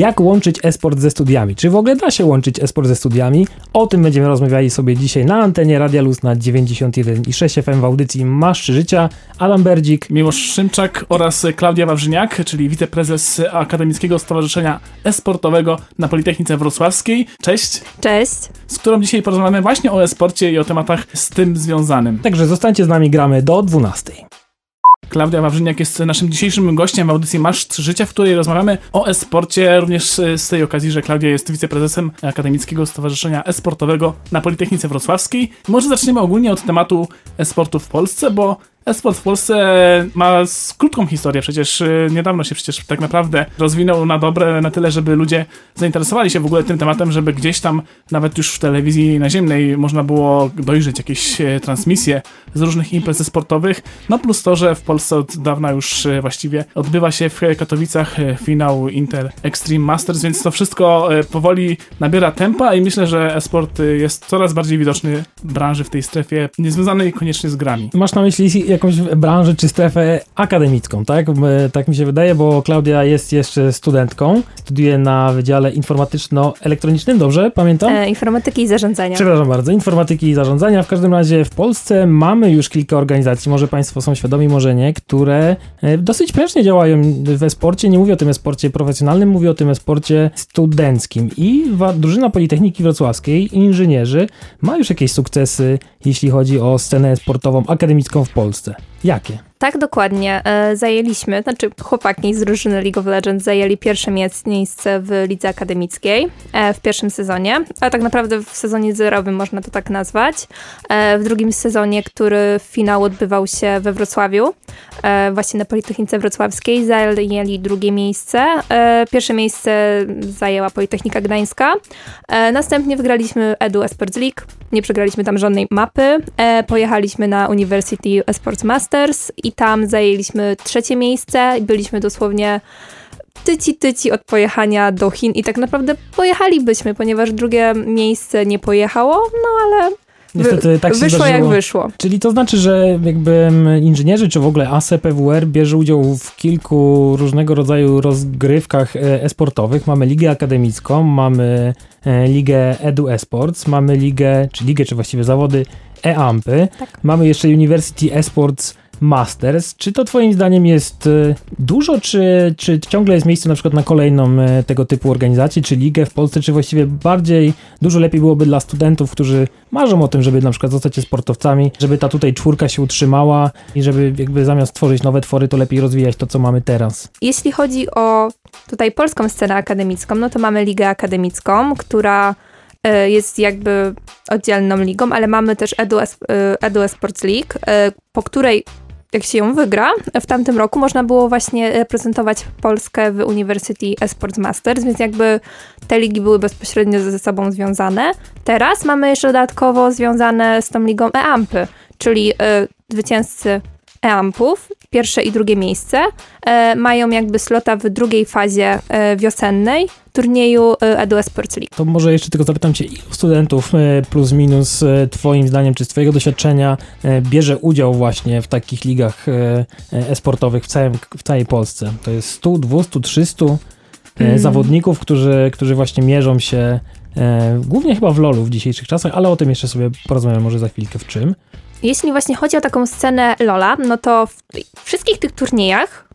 Jak łączyć esport ze studiami? Czy w ogóle da się łączyć esport ze studiami? O tym będziemy rozmawiali sobie dzisiaj na antenie Radia Luz na 91,6 FM w audycji Masz Życia. Adam Berdzik, Miłosz Szymczak oraz Klaudia Wawrzyniak, czyli wiceprezes Akademickiego Stowarzyszenia Esportowego na Politechnice Wrocławskiej. Cześć! Cześć. Z którą dzisiaj porozmawiamy właśnie o esporcie i o tematach z tym związanym. Także zostańcie z nami, gramy do 12. Klaudia Wawrzyniak jest naszym dzisiejszym gościem w audycji Masz 3 Życia, w której rozmawiamy o esporcie, również z tej okazji, że Klaudia jest wiceprezesem Akademickiego Stowarzyszenia Esportowego na Politechnice Wrocławskiej. Może zaczniemy ogólnie od tematu esportu w Polsce, bo Esport w Polsce ma krótką historię, przecież y, niedawno się przecież tak naprawdę rozwinął na dobre, na tyle, żeby ludzie zainteresowali się w ogóle tym tematem, żeby gdzieś tam, nawet już w telewizji naziemnej, można było dojrzeć jakieś e, transmisje z różnych imprez sportowych. No plus to, że w Polsce od dawna już e, właściwie odbywa się w Katowicach finał Inter Extreme Masters, więc to wszystko powoli nabiera tempa i myślę, że esport jest coraz bardziej widoczny w branży w tej strefie, niezwiązanej koniecznie z grami. Masz na myśli jakąś branżę czy strefę akademicką, tak? Tak mi się wydaje, bo Klaudia jest jeszcze studentką, studiuje na Wydziale Informatyczno-Elektronicznym, dobrze pamiętam? E, informatyki i zarządzania. Przepraszam bardzo, informatyki i zarządzania. W każdym razie w Polsce mamy już kilka organizacji, może Państwo są świadomi, może nie, które e, dosyć prężnie działają w esporcie. Nie mówię o tym esporcie profesjonalnym, mówię o tym esporcie studenckim. I drużyna Politechniki Wrocławskiej, inżynierzy, ma już jakieś sukcesy, jeśli chodzi o scenę sportową akademicką w Polsce. Polsce. Jakie? Tak, dokładnie. E, zajęliśmy, znaczy chłopaki z drużyny League of Legends zajęli pierwsze miejsce w lidze akademickiej e, w pierwszym sezonie, a tak naprawdę w sezonie zerowym można to tak nazwać. E, w drugim sezonie, który finał odbywał się we Wrocławiu, właśnie na Politechnice Wrocławskiej, zajęli drugie miejsce. Pierwsze miejsce zajęła Politechnika Gdańska. Następnie wygraliśmy Edu Esports League, nie przegraliśmy tam żadnej mapy. Pojechaliśmy na University Esports Masters i tam zajęliśmy trzecie miejsce i byliśmy dosłownie tyci tyci od pojechania do Chin i tak naprawdę pojechalibyśmy, ponieważ drugie miejsce nie pojechało, no ale Niestety tak się wyszło zdarzyło. jak wyszło. Czyli to znaczy, że jakby inżynierzy, czy w ogóle ASE, PWR bierze udział w kilku różnego rodzaju rozgrywkach e, esportowych. Mamy ligę akademicką, mamy e, ligę Edu Esports, mamy ligę, czy ligę, czy właściwie zawody e-ampy. Tak. Mamy jeszcze University Esports Masters. Czy to twoim zdaniem jest e, dużo, czy, czy ciągle jest miejsce na przykład na kolejną e, tego typu organizację, czy ligę w Polsce, czy właściwie bardziej, dużo lepiej byłoby dla studentów, którzy marzą o tym, żeby na przykład zostać sportowcami, żeby ta tutaj czwórka się utrzymała i żeby jakby zamiast tworzyć nowe twory, to lepiej rozwijać to, co mamy teraz. Jeśli chodzi o tutaj polską scenę akademicką, no to mamy ligę akademicką, która e, jest jakby oddzielną ligą, ale mamy też Edu, Edu Sports League, po której jak się ją wygra, w tamtym roku można było właśnie reprezentować Polskę w University Esports Masters, więc jakby te ligi były bezpośrednio ze sobą związane. Teraz mamy jeszcze dodatkowo związane z tą ligą e-ampy, czyli y, zwycięzcy e-ampów, pierwsze i drugie miejsce, e, mają jakby slota w drugiej fazie e, wiosennej turnieju e, Sports League. To może jeszcze tylko zapytam cię, ilu studentów e, plus minus e, twoim zdaniem, czy z twojego doświadczenia bierze udział właśnie w takich ligach e-sportowych w, całym, w całej Polsce? To jest 100, 200, 300 mm. zawodników, którzy, którzy właśnie mierzą się głównie chyba w LoLu w dzisiejszych czasach, ale o tym jeszcze sobie porozmawiamy może za chwilkę w czym. Jeśli właśnie chodzi o taką scenę Lola, no to w wszystkich tych turniejach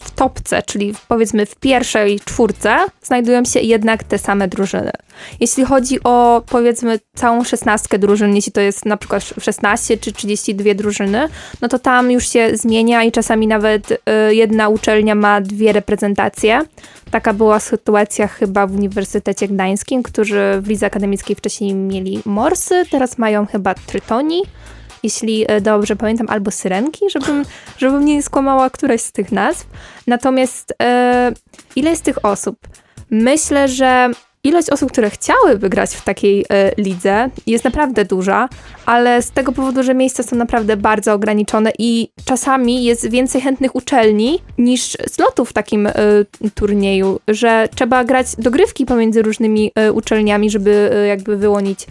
w topce, czyli powiedzmy w pierwszej czwórce, znajdują się jednak te same drużyny. Jeśli chodzi o powiedzmy całą szesnastkę drużyn, jeśli to jest na przykład 16 czy 32 drużyny, no to tam już się zmienia i czasami nawet y, jedna uczelnia ma dwie reprezentacje. Taka była sytuacja chyba w Uniwersytecie Gdańskim, którzy w lidze akademickiej wcześniej mieli Morsy, teraz mają chyba Trytoni jeśli e, dobrze pamiętam, albo Syrenki, żebym, żebym nie skłamała któraś z tych nazw. Natomiast e, ile jest tych osób? Myślę, że ilość osób, które chciałyby grać w takiej e, lidze jest naprawdę duża, ale z tego powodu, że miejsca są naprawdę bardzo ograniczone i czasami jest więcej chętnych uczelni niż slotów w takim e, turnieju, że trzeba grać dogrywki pomiędzy różnymi e, uczelniami, żeby jakby wyłonić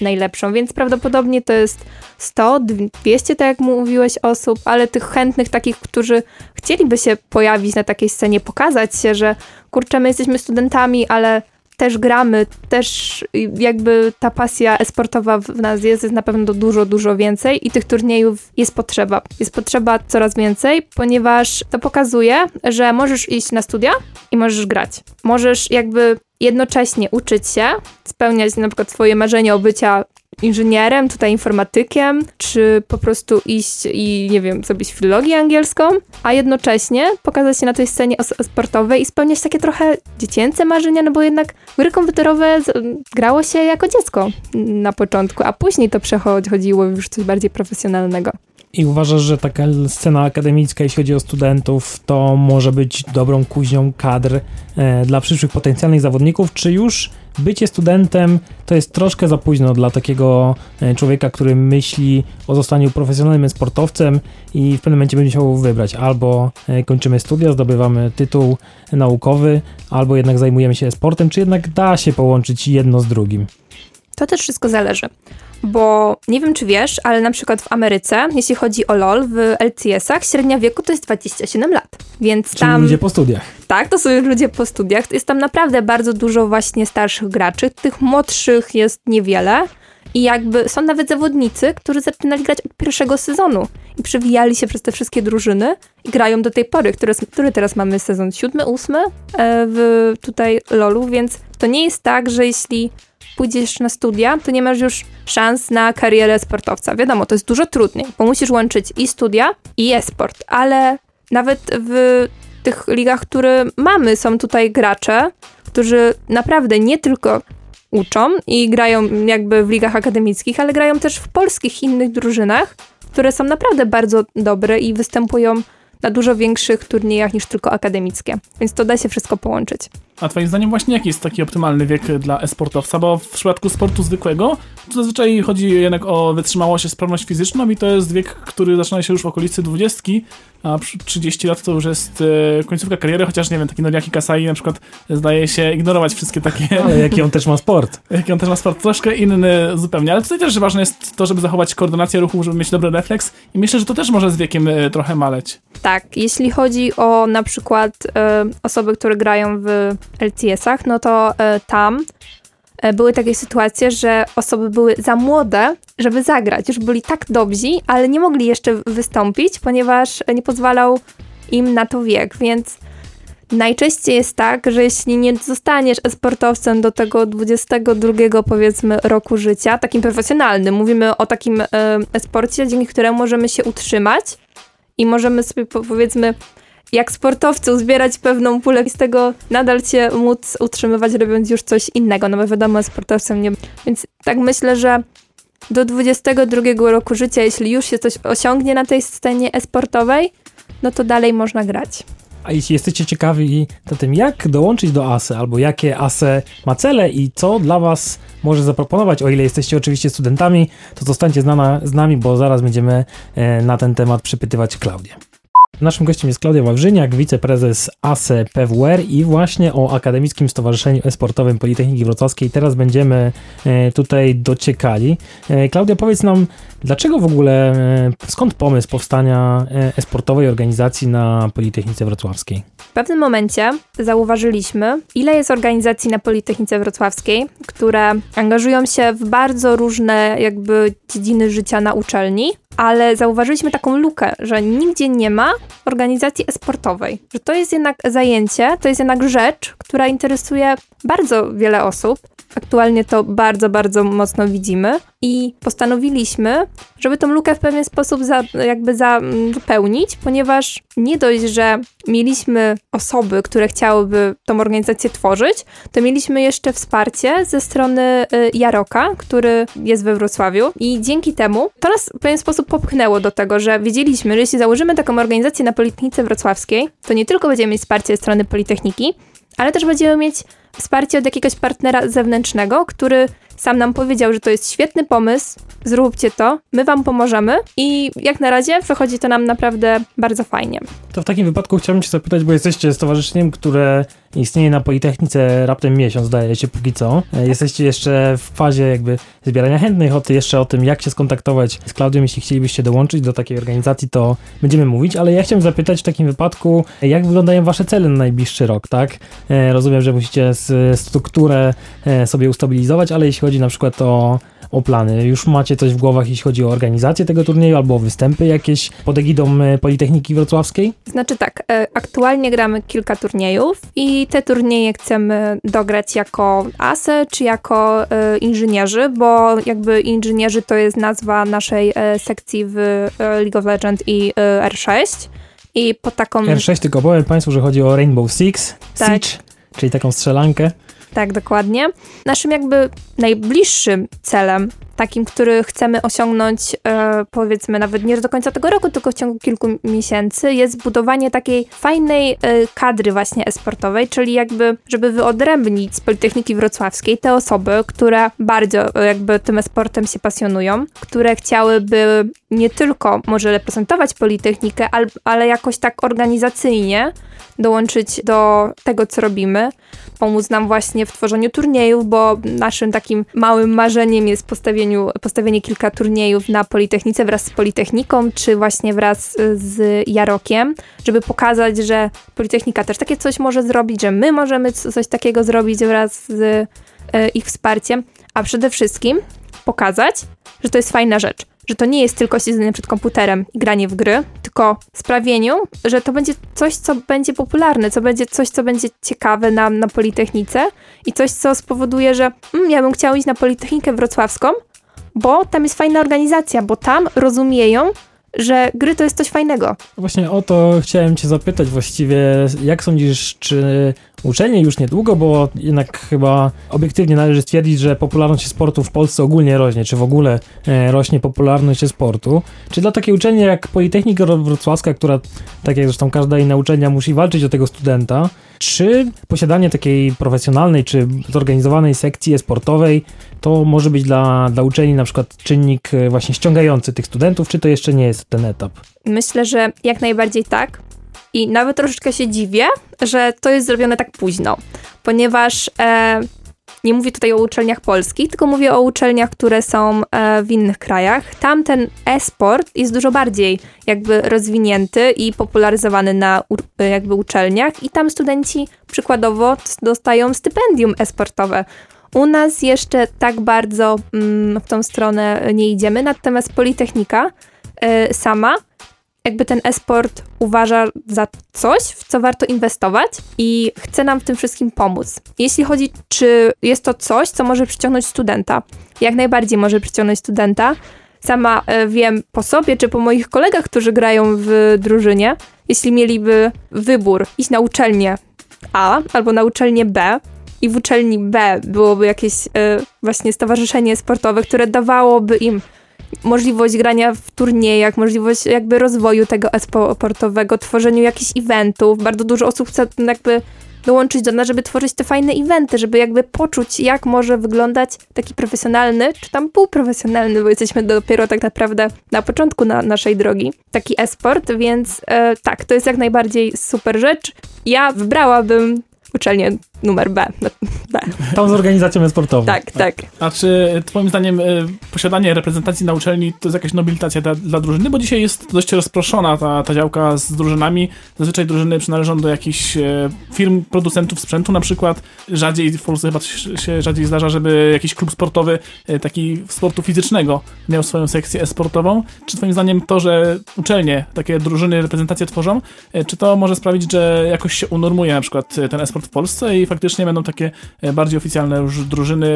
najlepszą, więc prawdopodobnie to jest 100, 200, tak jak mówiłeś, osób, ale tych chętnych takich, którzy chcieliby się pojawić na takiej scenie, pokazać się, że kurczę, my jesteśmy studentami, ale też gramy, też jakby ta pasja esportowa w nas jest, jest na pewno dużo, dużo więcej i tych turniejów jest potrzeba. Jest potrzeba coraz więcej, ponieważ to pokazuje, że możesz iść na studia i możesz grać. Możesz jakby jednocześnie uczyć się, spełniać na przykład swoje marzenie o bycia inżynierem, tutaj informatykiem, czy po prostu iść i, nie wiem, zrobić filologię angielską, a jednocześnie pokazać się na tej scenie sportowej i spełniać takie trochę dziecięce marzenia, no bo jednak gry komputerowe grało się jako dziecko na początku, a później to przechodziło już coś bardziej profesjonalnego. I uważasz, że taka scena akademicka, jeśli chodzi o studentów, to może być dobrą kuźnią kadr e, dla przyszłych potencjalnych zawodników, czy już bycie studentem to jest troszkę za późno dla takiego e, człowieka, który myśli o zostaniu profesjonalnym sportowcem i w pewnym momencie będzie musiał wybrać albo e, kończymy studia, zdobywamy tytuł naukowy, albo jednak zajmujemy się sportem, czy jednak da się połączyć jedno z drugim? To też wszystko zależy. Bo nie wiem, czy wiesz, ale na przykład w Ameryce, jeśli chodzi o LOL, w LCS-ach średnia wieku to jest 27 lat. Więc Czyli tam. ludzie po studiach. Tak, to są ludzie po studiach. Jest tam naprawdę bardzo dużo właśnie starszych graczy. Tych młodszych jest niewiele. I jakby są nawet zawodnicy, którzy zaczynali grać od pierwszego sezonu i przewijali się przez te wszystkie drużyny i grają do tej pory, który, który teraz mamy sezon siódmy, ósmy e, w tutaj LoLu, więc to nie jest tak, że jeśli pójdziesz na studia, to nie masz już szans na karierę sportowca. Wiadomo, to jest dużo trudniej, bo musisz łączyć i studia, i e-sport, ale nawet w tych ligach, które mamy, są tutaj gracze, którzy naprawdę nie tylko uczą i grają jakby w ligach akademickich, ale grają też w polskich innych drużynach, które są naprawdę bardzo dobre i występują na dużo większych turniejach niż tylko akademickie. Więc to da się wszystko połączyć. A twoim zdaniem właśnie jaki jest taki optymalny wiek dla e-sportowca? Bo w przypadku sportu zwykłego to zazwyczaj chodzi jednak o wytrzymałość i sprawność fizyczną i to jest wiek, który zaczyna się już w okolicy 20, a przy 30 lat to już jest e, końcówka kariery, chociaż nie wiem, taki Noriaki Kasai na przykład zdaje się ignorować wszystkie takie... Ale jaki on też ma sport. Jaki on też ma sport troszkę inny zupełnie, ale tutaj też ważne jest to, żeby zachować koordynację ruchu, żeby mieć dobry refleks i myślę, że to też może z wiekiem e, trochę maleć. Tak, jeśli chodzi o na przykład e, osoby, które grają w LCS-ach, no to e, tam e, były takie sytuacje, że osoby były za młode, żeby zagrać. Już byli tak dobrzy, ale nie mogli jeszcze wystąpić, ponieważ nie pozwalał im na to wiek, więc najczęściej jest tak, że jeśli nie zostaniesz sportowcem do tego 22 powiedzmy roku życia, takim profesjonalnym, mówimy o takim e, sporcie, dzięki któremu możemy się utrzymać i możemy sobie po- powiedzmy jak sportowcy uzbierać pewną pulę i z tego nadal się móc utrzymywać, robiąc już coś innego, no bo wiadomo, sportowcem nie... Więc tak myślę, że do 22 roku życia, jeśli już się coś osiągnie na tej scenie e-sportowej, no to dalej można grać. A jeśli jesteście ciekawi to tym, jak dołączyć do ASE, albo jakie ASE ma cele i co dla Was może zaproponować, o ile jesteście oczywiście studentami, to zostańcie z nami, bo zaraz będziemy e, na ten temat przypytywać Klaudię. Naszym gościem jest Klaudia Wawrzyniak, wiceprezes ASE PWR i właśnie o Akademickim Stowarzyszeniu Esportowym Politechniki Wrocławskiej teraz będziemy e, tutaj dociekali. E, Klaudia, powiedz nam, dlaczego w ogóle, e, skąd pomysł powstania e, esportowej organizacji na Politechnice Wrocławskiej? W pewnym momencie zauważyliśmy, ile jest organizacji na Politechnice Wrocławskiej, które angażują się w bardzo różne jakby dziedziny życia na uczelni, ale zauważyliśmy taką lukę, że nigdzie nie ma organizacji esportowej. Że to jest jednak zajęcie, to jest jednak rzecz, która interesuje bardzo wiele osób. Aktualnie to bardzo, bardzo mocno widzimy i postanowiliśmy, żeby tą lukę w pewien sposób za, jakby zapełnić, ponieważ nie dość, że mieliśmy osoby, które chciałyby tą organizację tworzyć, to mieliśmy jeszcze wsparcie ze strony y, Jaroka, który jest we Wrocławiu. I dzięki temu to nas w pewien sposób popchnęło do tego, że wiedzieliśmy, że jeśli założymy taką organizację na Politechnice Wrocławskiej, to nie tylko będziemy mieć wsparcie ze strony Politechniki, ale też będziemy mieć wsparcie od jakiegoś partnera zewnętrznego, który sam nam powiedział, że to jest świetny pomysł, zróbcie to, my wam pomożemy i jak na razie wychodzi to nam naprawdę bardzo fajnie. To w takim wypadku chciałbym cię zapytać, bo jesteście stowarzyszeniem, które istnieje na Politechnice raptem miesiąc, zdaje się, póki co. E, jesteście jeszcze w fazie jakby zbierania chętnych, o ty, jeszcze o tym, jak się skontaktować z Klaudią, jeśli chcielibyście dołączyć do takiej organizacji, to będziemy mówić, ale ja chciałem zapytać w takim wypadku, jak wyglądają wasze cele na najbliższy rok, tak? E, rozumiem, że musicie strukturę e, sobie ustabilizować, ale jeśli chodzi na przykład o o plany? Już macie coś w głowach, jeśli chodzi o organizację tego turnieju albo o występy jakieś pod egidą e, Politechniki Wrocławskiej? Znaczy tak, e, aktualnie gramy kilka turniejów i te turnieje chcemy dograć jako ASE czy jako e, inżynierzy, bo jakby inżynierzy to jest nazwa naszej sekcji w League of Legends i R6. I po taką... R6, tylko powiem Państwu, że chodzi o Rainbow Six, tak. Siege, czyli taką strzelankę. Tak, dokładnie. Naszym jakby najbliższym celem, takim, który chcemy osiągnąć, e, powiedzmy nawet nie do końca tego roku, tylko w ciągu kilku miesięcy, jest budowanie takiej fajnej e, kadry właśnie esportowej, czyli jakby, żeby wyodrębnić z Politechniki Wrocławskiej te osoby, które bardzo e, jakby tym esportem się pasjonują, które chciałyby nie tylko może reprezentować Politechnikę, ale, jakoś tak organizacyjnie dołączyć do tego, co robimy, pomóc nam właśnie w tworzeniu turniejów, bo naszym takim małym marzeniem jest postawieniu, postawienie kilka turniejów na Politechnice wraz z Politechniką, czy właśnie wraz z Jarokiem, żeby pokazać, że Politechnika też takie coś może zrobić, że my możemy coś takiego zrobić wraz z e, ich wsparciem, a przede wszystkim pokazać, że to jest fajna rzecz że to nie jest tylko siedzenie przed komputerem i granie w gry, tylko sprawieniu, że to będzie coś, co będzie popularne, co będzie coś, co będzie ciekawe na, na Politechnice i coś, co spowoduje, że mm, ja bym chciała iść na Politechnikę Wrocławską, bo tam jest fajna organizacja, bo tam rozumieją, że gry to jest coś fajnego. Właśnie o to chciałem cię zapytać właściwie, jak sądzisz, czy uczelnie już niedługo, bo jednak chyba obiektywnie należy stwierdzić, że popularność sportu w Polsce ogólnie rośnie, czy w ogóle e, rośnie popularność sportu. Czy dla takiej uczelni jak Politechnika Wrocławska, która, tak jak zresztą każda inna uczelnia, musi walczyć o tego studenta, czy posiadanie takiej profesjonalnej, czy zorganizowanej sekcji sportowej to może być dla, dla uczelni na przykład czynnik e, właśnie ściągający tych studentów, czy to jeszcze nie jest ten etap? Myślę, że jak najbardziej tak. I nawet troszeczkę się dziwię, że to jest zrobione tak późno, ponieważ e, nie mówię tutaj o uczelniach polskich, tylko mówię o uczelniach, które są e, w innych krajach. Tam ten e-sport jest dużo bardziej jakby rozwinięty i popularyzowany na u, jakby uczelniach i tam studenci przykładowo dostają stypendium e-sportowe. U nas jeszcze tak bardzo mm, w tą stronę nie idziemy, natomiast Politechnika y, sama jakby ten esport uważa za coś, w co warto inwestować i chce nam w tym wszystkim pomóc. Jeśli chodzi, czy jest to coś, co może przyciągnąć studenta, jak najbardziej może przyciągnąć studenta. Sama e, wiem po sobie, czy po moich kolegach, którzy grają w drużynie, jeśli mieliby wybór iść na uczelnię A albo na uczelnię B, i w uczelni B byłoby jakieś y, właśnie stowarzyszenie sportowe, które dawałoby im możliwość grania w turniejach, możliwość jakby rozwoju tego e-sportowego, tworzeniu jakichś eventów. Bardzo dużo osób chce jakby dołączyć do nas, żeby tworzyć te fajne eventy, żeby jakby poczuć, jak może wyglądać taki profesjonalny, czy tam półprofesjonalny, bo jesteśmy dopiero tak naprawdę na początku na naszej drogi, taki e-sport, więc e, tak, to jest jak najbardziej super rzecz. Ja wybrałabym uczelnię numer B. B. Tam z organizacją sportową. Tak, tak. A czy twoim zdaniem y, posiadanie reprezentacji na uczelni to jest jakaś nobilitacja dla, dla drużyny? Bo dzisiaj jest dość rozproszona ta, ta działka z drużynami. Zazwyczaj drużyny przynależą do jakichś y, firm producentów sprzętu na przykład. Rzadziej w Polsce chyba się rzadziej zdarza, żeby jakiś klub sportowy y, taki sportu fizycznego miał swoją sekcję e-sportową. Czy twoim zdaniem to, że uczelnie takie drużyny reprezentacje tworzą, czy to może sprawić, że jakoś się unormuje na przykład ten e-sport w Polsce i faktycznie będą takie e, bardziej oficjalne już drużyny,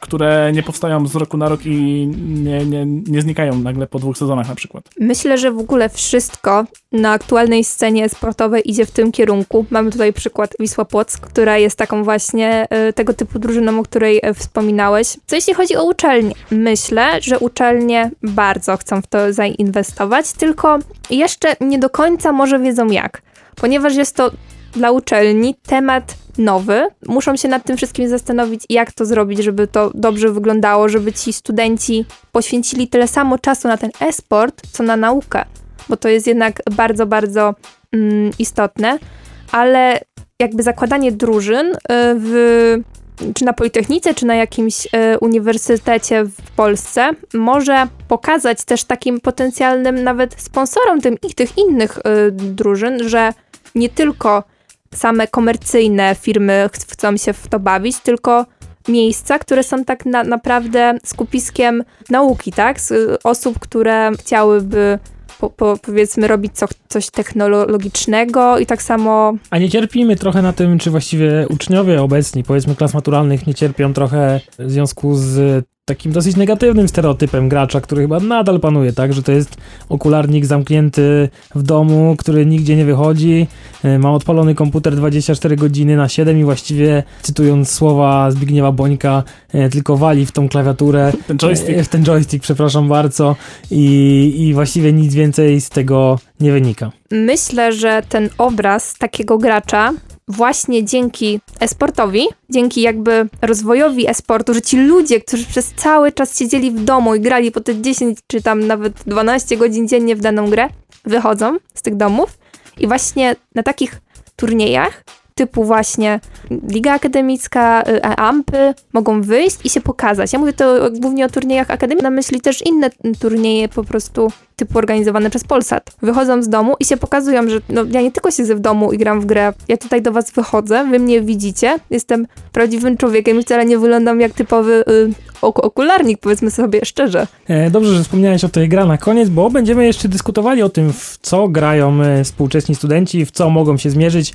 które nie powstają z roku na rok i nie, nie, nie znikają nagle po dwóch sezonach na przykład. Myślę, że w ogóle wszystko na aktualnej scenie sportowej idzie w tym kierunku. Mamy tutaj przykład Wisła Płock, która jest taką właśnie e, tego typu drużyną, o której e, wspominałeś. Co jeśli chodzi o uczelnie? Myślę, że uczelnie bardzo chcą w to zainwestować, tylko jeszcze nie do końca może wiedzą jak ponieważ jest to dla uczelni temat nowy, muszą się nad tym wszystkim zastanowić, jak to zrobić, żeby to dobrze wyglądało, żeby ci studenci poświęcili tyle samo czasu na ten e-sport, co na naukę, bo to jest jednak bardzo, bardzo mm, istotne, ale jakby zakładanie drużyn y, w czy na Politechnice, czy na jakimś e, uniwersytecie w Polsce, może pokazać też takim potencjalnym nawet sponsorom tym, tych innych e, drużyn, że nie tylko same komercyjne firmy chcą się w to bawić, tylko miejsca, które są tak na, naprawdę skupiskiem nauki, tak? Z osób, które chciałyby po, po, powiedzmy robić co, coś technologicznego i tak samo... A nie cierpimy trochę na tym, czy właściwie uczniowie obecni, powiedzmy klas maturalnych, nie cierpią trochę w związku z takim dosyć negatywnym stereotypem gracza, który chyba nadal panuje, tak, że to jest okularnik zamknięty w domu, który nigdzie nie wychodzi, e, ma odpalony komputer 24 godziny na 7 i właściwie, cytując słowa Zbigniewa Bońka, tylko wali w tą klawiaturę. Ten joystick. E, w ten joystick, przepraszam bardzo i, i właściwie nic więcej z tego nie wynika. Myślę, że ten obraz takiego gracza właśnie dzięki esportowi, dzięki jakby rozwojowi esportu, że ci ludzie, którzy przez cały czas siedzieli w domu i grali po te 10 czy tam nawet 12 godzin dziennie w daną grę, wychodzą z tych domów i właśnie na takich turniejach typu właśnie Liga Akademicka, y, Ampy mogą wyjść i się pokazać. Ja mówię to głównie o turniejach akademii, na myśli też inne turnieje po prostu typu organizowane przez Polsat. Wychodzą z domu i się pokazują, że no, ja nie tylko siedzę w domu i gram w grę, ja tutaj do was wychodzę, wy mnie widzicie, jestem prawdziwym człowiekiem i wcale nie wyglądam jak typowy y, ok okularnik, powiedzmy sobie szczerze. E, dobrze, że wspomniałeś o tej gra na koniec, bo będziemy jeszcze dyskutowali o tym, w co grają e, współczesni studenci, w co mogą się zmierzyć,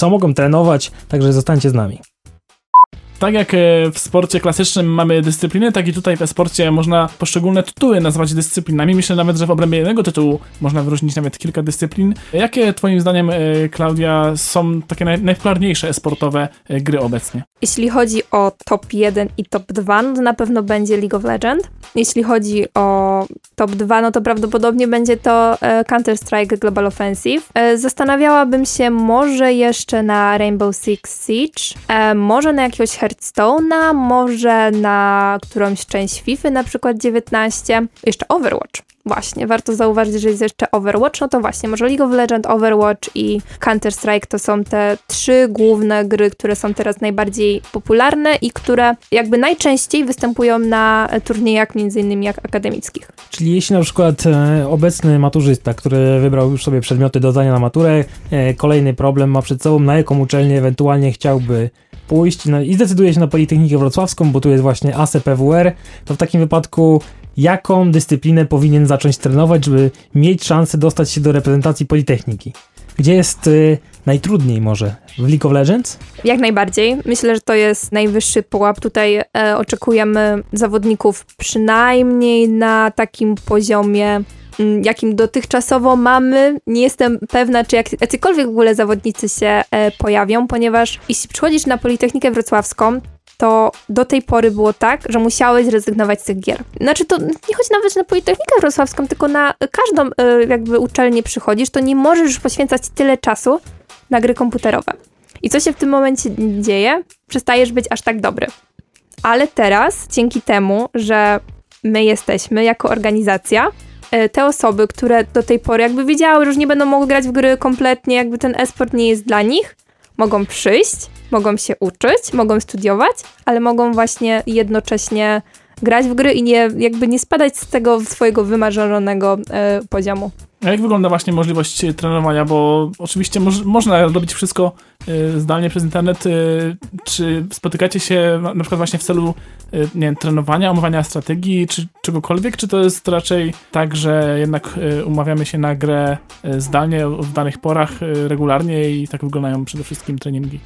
co mogą trenować, także zostańcie z nami. Tak jak e, w sporcie klasycznym mamy dyscypliny, tak i tutaj w sporcie można poszczególne tytuły nazwać dyscyplinami. Myślę nawet, że w obrębie jednego tytułu można wyróżnić nawet kilka dyscyplin. Jakie twoim zdaniem, e, Klaudia, są takie naj, najpopularniejsze sportowe e, gry obecnie? Jeśli chodzi o top 1 i top 2, no to na pewno będzie League of Legends. Jeśli chodzi o top 2, no to prawdopodobnie będzie to Counter-Strike Global Offensive. Zastanawiałabym się może jeszcze na Rainbow Six Siege, może na jakiegoś Hearthstone'a, może na którąś część FIFA, na przykład 19. Jeszcze Overwatch. Właśnie, warto zauważyć, że jest jeszcze Overwatch, no to właśnie, może League of Legends, Overwatch i Counter-Strike to są te trzy główne gry, które są teraz najbardziej popularne i które jakby najczęściej występują na turniejach między innymi jak akademickich. Czyli jeśli na przykład e, obecny maturzysta, który wybrał już sobie przedmioty do zdania na maturę, e, kolejny problem ma przed sobą, na jaką uczelnię ewentualnie chciałby pójść na, i zdecyduje się na Politechnikę Wrocławską, bo tu jest właśnie ASEPWR, to w takim wypadku jaką dyscyplinę powinien zacząć trenować, żeby mieć szansę dostać się do reprezentacji Politechniki? Gdzie jest y, najtrudniej może? W League of Legends? Jak najbardziej. Myślę, że to jest najwyższy pułap. Tutaj e, oczekujemy zawodników przynajmniej na takim poziomie Mm, jakim dotychczasowo mamy. Nie jestem pewna, czy jak, w ogóle zawodnicy się e, pojawią, ponieważ jeśli przychodzisz na Politechnikę Wrocławską, to do tej pory było tak, że musiałeś zrezygnować z tych gier. Znaczy to nie chodzi nawet na Politechnikę Wrocławską, tylko na każdą e, jakby uczelnię przychodzisz, to nie możesz już poświęcać tyle czasu na gry komputerowe. I co się w tym momencie dzieje? Przestajesz być aż tak dobry. Ale teraz, dzięki temu, że my jesteśmy jako organizacja, E, te osoby, które do tej pory jakby wiedziały, że już nie będą mogły grać w gry kompletnie, jakby ten esport nie jest dla nich, mogą przyjść, mogą się uczyć, mogą studiować, ale mogą właśnie jednocześnie grać w gry i nie, jakby nie spadać z tego swojego wymarzonego e, poziomu. A jak wygląda właśnie możliwość e, trenowania? Bo oczywiście moż, można robić wszystko y, zdalnie przez internet. Czy spotykacie się na, przykład właśnie w celu nie wiem, trenowania, omawiania strategii, czy czegokolwiek? Czy to jest raczej tak, że jednak umawiamy się na grę zdalnie w danych porach regularnie i tak wyglądają przede wszystkim treningi?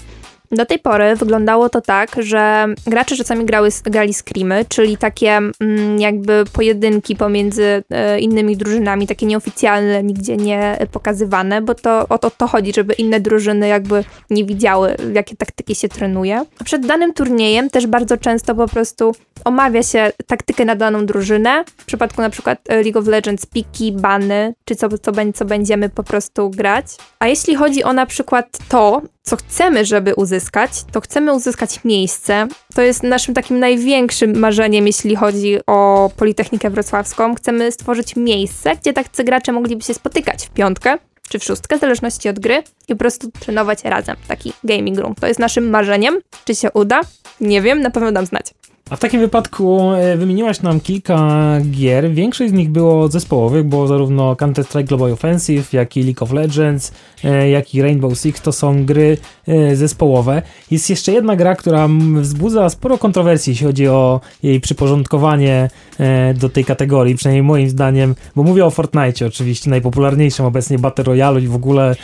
Do tej pory wyglądało to tak, że gracze czasami grały, grali screamy, czyli takie mm, jakby pojedynki pomiędzy e, innymi drużynami, takie nieoficjalne, nigdzie nie pokazywane, bo to o to, to chodzi, żeby inne drużyny jakby nie widziały, jakie taktyki się trenuje. Przed danym turniejem też bardzo często po prostu omawia się taktykę na daną drużynę. W przypadku na przykład e, League of Legends piki, bany, czy co, co, co będziemy po prostu grać. A jeśli chodzi o na przykład to, co chcemy, żeby uzyskać, to chcemy uzyskać miejsce. To jest naszym takim największym marzeniem, jeśli chodzi o Politechnikę Wrocławską. Chcemy stworzyć miejsce, gdzie tak gracze mogliby się spotykać w piątkę czy w szóstkę, w zależności od gry i po prostu trenować razem. Taki gaming room. To jest naszym marzeniem. Czy się uda? Nie wiem, na pewno dam znać. A w takim wypadku e, wymieniłaś nam kilka gier. Większość z nich było zespołowych, bo zarówno Counter-Strike Global Offensive, jak i League of Legends, e, jak i Rainbow Six to są gry e, zespołowe. Jest jeszcze jedna gra, która wzbudza sporo kontrowersji, jeśli chodzi o jej przyporządkowanie do tej kategorii, przynajmniej moim zdaniem, bo mówię o Fortnite oczywiście, najpopularniejszym obecnie Battle Royale i w ogóle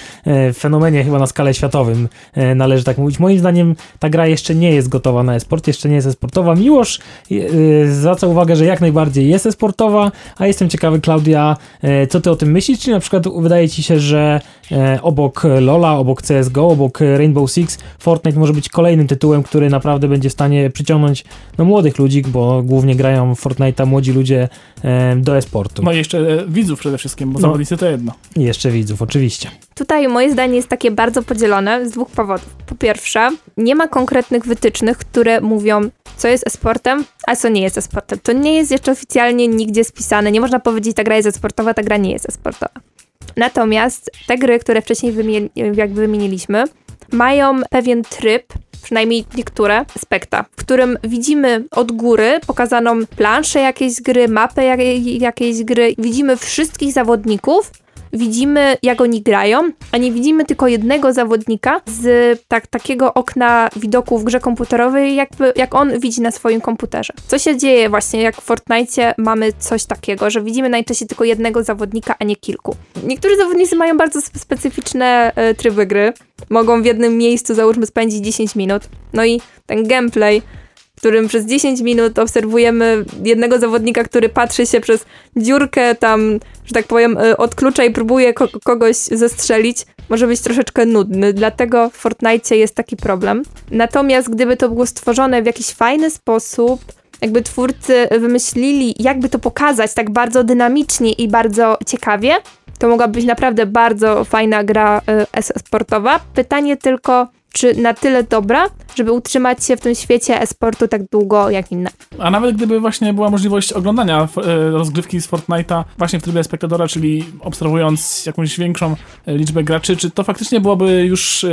fenomenie chyba na skalę światowym należy tak mówić. Moim zdaniem ta gra jeszcze nie jest gotowa na esport, jeszcze nie jest esportowa, Miłosz yy, zwraca uwagę, że jak najbardziej jest sportowa, a jestem ciekawy, Klaudia, yy, co ty o tym myślisz? Czy na przykład wydaje ci się, że yy, obok Lola, obok CSGO, obok Rainbow Six, Fortnite może być kolejnym tytułem, który naprawdę będzie w stanie przyciągnąć no, młodych ludzi, bo głównie grają w Fortnite'a młodzi ludzie do e-sportu. No i jeszcze widzów przede wszystkim, bo no. zawodnicy to jedno. Jeszcze widzów, oczywiście. Tutaj moje zdanie jest takie bardzo podzielone z dwóch powodów. Po pierwsze, nie ma konkretnych wytycznych, które mówią, co jest esportem, a co nie jest esportem. To nie jest jeszcze oficjalnie nigdzie spisane. Nie można powiedzieć, ta gra jest esportowa, ta gra nie jest esportowa. Natomiast te gry, które wcześniej jakby wymieniliśmy, mają pewien tryb, przynajmniej niektóre, spekta, w którym widzimy od góry pokazaną planszę jakiejś gry, mapę jakiejś gry, widzimy wszystkich zawodników widzimy, jak oni grają, a nie widzimy tylko jednego zawodnika z tak, takiego okna widoku w grze komputerowej, jakby, jak on widzi na swoim komputerze. Co się dzieje właśnie, jak w Fortnite mamy coś takiego, że widzimy najczęściej tylko jednego zawodnika, a nie kilku. Niektórzy zawodnicy mają bardzo specyficzne y, tryby gry. Mogą w jednym miejscu, załóżmy, spędzić 10 minut. No i ten gameplay w którym przez 10 minut obserwujemy jednego zawodnika, który patrzy się przez dziurkę tam, że tak powiem, y, od klucza i próbuje ko kogoś zestrzelić, może być troszeczkę nudny. Dlatego w Fortnite jest taki problem. Natomiast gdyby to było stworzone w jakiś fajny sposób, jakby twórcy wymyślili, jakby to pokazać tak bardzo dynamicznie i bardzo ciekawie, to mogłaby być naprawdę bardzo fajna gra y, sportowa. Pytanie tylko, czy na tyle dobra, żeby utrzymać się w tym świecie e-sportu tak długo jak inne. A nawet gdyby właśnie była możliwość oglądania e, rozgrywki z Fortnite'a właśnie w trybie spektatora, czyli obserwując jakąś większą e, liczbę graczy, czy to faktycznie byłoby już e,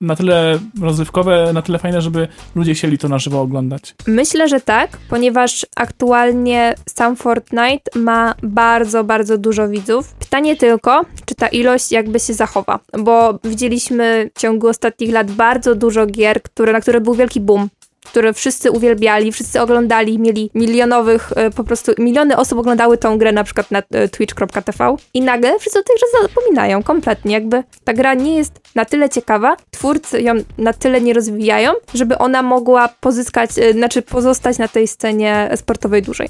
na tyle rozrywkowe, na tyle fajne, żeby ludzie chcieli to na żywo oglądać? Myślę, że tak, ponieważ aktualnie sam Fortnite ma bardzo, bardzo dużo widzów. Pytanie tylko, czy ta ilość jakby się zachowa, bo widzieliśmy w ciągu ostatnich lat bardzo dużo gier, które które, na które był wielki boom które wszyscy uwielbiali, wszyscy oglądali, mieli milionowych, e, po prostu miliony osób oglądały tą grę na przykład na e, twitch.tv i nagle wszyscy o tej grze zapominają kompletnie, jakby ta gra nie jest na tyle ciekawa, twórcy ją na tyle nie rozwijają, żeby ona mogła pozyskać, e, znaczy pozostać na tej scenie sportowej dłużej.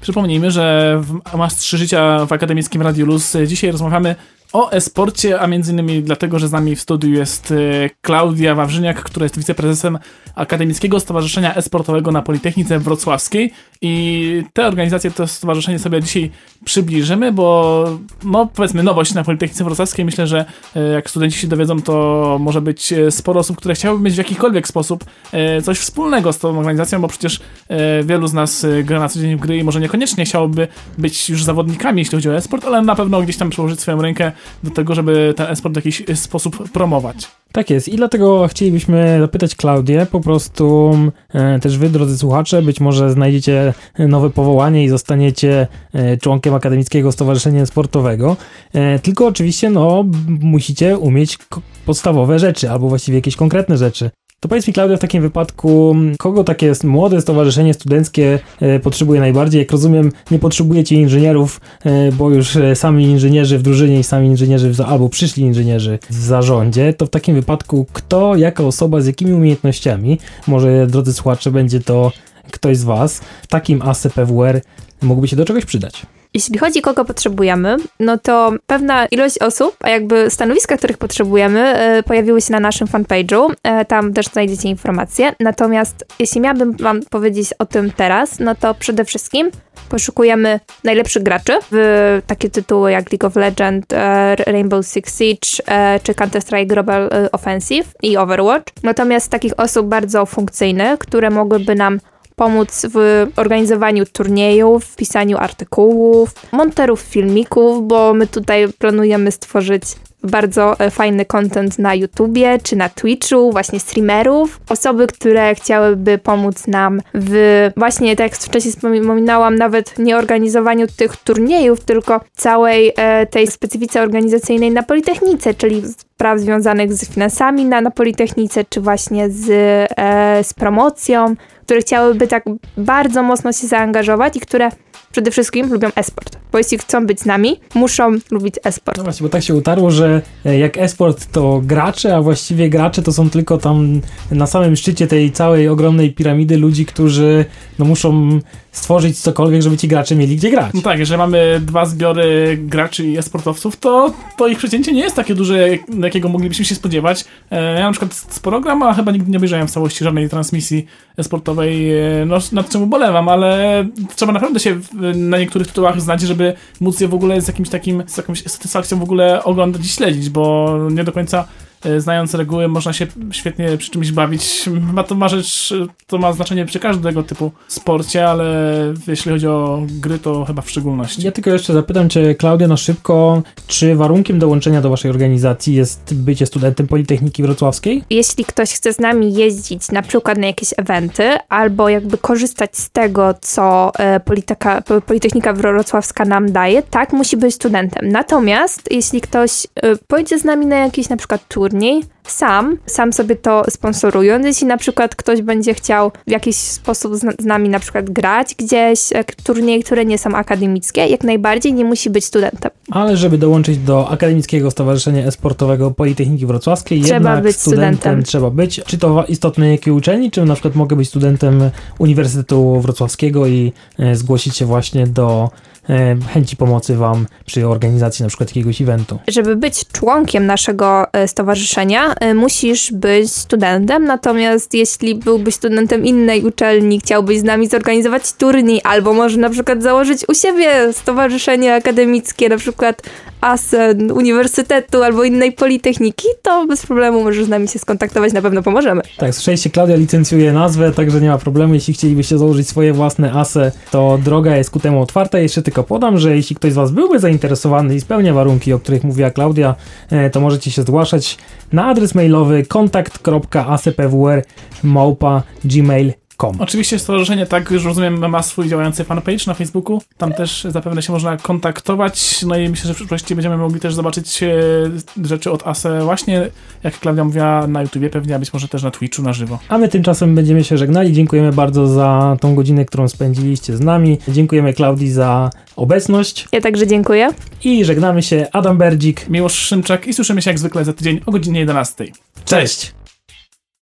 Przypomnijmy, że Masz 3 Życia w Akademickim Radiu Luz dzisiaj rozmawiamy o e-sporcie, a między innymi dlatego, że z nami w studiu jest e, Klaudia Wawrzyniak, która jest wiceprezesem Akademickiego Stowarzyszenia E-Sportowego na Politechnice Wrocławskiej. I te organizacje, to stowarzyszenie sobie dzisiaj przybliżymy, bo no powiedzmy nowość na Politechnice Wrocławskiej, myślę, że e, jak studenci się dowiedzą, to może być e, sporo osób, które chciałyby mieć w jakikolwiek sposób coś wspólnego z tą organizacją, bo przecież wielu z nas gra na co dzień w gry i może niekoniecznie chciałoby być już zawodnikami, jeśli chodzi o e-sport, ale na pewno gdzieś tam przełożyć swoją rękę do tego, żeby ten esport w jakiś sposób promować. Tak jest i dlatego chcielibyśmy zapytać Klaudię, po prostu e, też wy, drodzy słuchacze, być może znajdziecie nowe powołanie i zostaniecie e, członkiem Akademickiego Stowarzyszenia Sportowego, e, tylko oczywiście no, musicie umieć podstawowe rzeczy, albo właściwie jakieś konkretne rzeczy. To powiedz mi, Klaudia, w takim wypadku, kogo takie młode stowarzyszenie studenckie e, potrzebuje najbardziej? Jak rozumiem, nie potrzebujecie inżynierów, e, bo już e, sami inżynierzy w drużynie i sami inżynierzy, w, albo przyszli inżynierzy w zarządzie. To w takim wypadku, kto, jaka osoba, z jakimi umiejętnościami, może drodzy słuchacze, będzie to ktoś z Was, w takim ASPWR mógłby się do czegoś przydać? Jeśli chodzi kogo potrzebujemy, no to pewna ilość osób, a jakby stanowiska, których potrzebujemy, e, pojawiły się na naszym fanpage'u. E, tam też znajdziecie informacje. Natomiast jeśli miałabym wam powiedzieć o tym teraz, no to przede wszystkim poszukujemy najlepszych graczy w takie tytuły jak League of Legends, e, Rainbow Six Siege czy Counter-Strike Global Offensive i Overwatch. Natomiast takich osób bardzo funkcyjnych, które mogłyby nam pomóc w organizowaniu turniejów, w pisaniu artykułów, monterów filmików, bo my tutaj planujemy stworzyć bardzo e, fajny content na YouTubie czy na Twitchu, właśnie streamerów, osoby, które chciałyby pomóc nam w właśnie, tak jak wcześniej wspominałam, nawet nie organizowaniu tych turniejów, tylko całej e, tej specyfice organizacyjnej na Politechnice, czyli spraw związanych z finansami na, na Politechnice, czy właśnie z, e, z promocją, które chciałyby tak bardzo mocno się zaangażować i które przede wszystkim lubią esport. Bo jeśli chcą być z nami, muszą lubić esport. No właśnie, bo tak się utarło, że e, jak esport to gracze, a właściwie gracze to są tylko tam na samym szczycie tej całej ogromnej piramidy ludzi, którzy no, muszą stworzyć cokolwiek, żeby ci gracze mieli gdzie grać. No tak, jeżeli mamy dwa zbiory graczy i esportowców, to, to ich przecięcie nie jest takie duże, jakiego moglibyśmy się spodziewać. E, ja na przykład sporo gram, a chyba nigdy nie obejrzałem w całości żadnej transmisji sportowej, e, no, nad czym ubolewam, ale trzeba naprawdę się na niektórych tytułach znać, żeby móc je w ogóle z jakimś takim, z jakąś satysfakcją w ogóle oglądać i śledzić, bo nie do końca znając reguły, można się świetnie przy czymś bawić. Chyba to ma rzecz, to ma znaczenie przy każdego typu sporcie, ale jeśli chodzi o gry, to chyba w szczególności. Ja tylko jeszcze zapytam Cię, Klaudia, na szybko, czy warunkiem dołączenia do Waszej organizacji jest bycie studentem Politechniki Wrocławskiej? Jeśli ktoś chce z nami jeździć na przykład na jakieś eventy, albo jakby korzystać z tego, co e, Politeka, Politechnika Wrocławska nam daje, tak, musi być studentem. Natomiast jeśli ktoś e, pojedzie z nami na jakiś na przykład tour, sam, sam sobie to sponsorując. Jeśli na przykład ktoś będzie chciał w jakiś sposób z, nami na przykład grać gdzieś, turnieje, które nie są akademickie, jak najbardziej nie musi być studentem. Ale żeby dołączyć do Akademickiego Stowarzyszenia Esportowego Politechniki Wrocławskiej, trzeba jednak być studentem, studentem trzeba być. Czy to istotne jakiej uczelni, czy na przykład mogę być studentem Uniwersytetu Wrocławskiego i e, zgłosić się właśnie do E, chęci pomocy Wam przy organizacji na przykład jakiegoś eventu. Żeby być członkiem naszego e, stowarzyszenia, e, musisz być studentem, natomiast jeśli byłbyś studentem innej uczelni, chciałbyś z nami zorganizować turniej, albo może na przykład założyć u siebie stowarzyszenie akademickie, na przykład ASEN, uniwersytetu albo innej politechniki, to bez problemu możesz z nami się skontaktować, na pewno pomożemy. Tak, słyszeliście, Klaudia licencjuje nazwę, także nie ma problemu. Jeśli chcielibyście założyć swoje własne ASE, to droga jest ku temu otwarta. Jeszcze tylko podam, że jeśli ktoś z Was byłby zainteresowany i spełnia warunki, o których mówiła Klaudia, e, to możecie się zgłaszać na adres mailowy kontakt.acpwr.gmail.com Oczywiście stowarzyszenie, tak już rozumiem, ma swój działający fanpage na Facebooku. Tam też zapewne się można kontaktować. No i myślę, że w przyszłości będziemy mogli też zobaczyć e, rzeczy od ASE właśnie, jak Klaudia mówiła, na YouTubie pewnie, a być może też na Twitchu na żywo. A my tymczasem będziemy się żegnali. Dziękujemy bardzo za tą godzinę, którą spędziliście z nami. Dziękujemy Klaudii za obecność. Ja także dziękuję. I żegnamy się. Adam Berdzik. Miłosz Szymczak i słyszymy się jak zwykle za tydzień o godzinie 11. Cześć.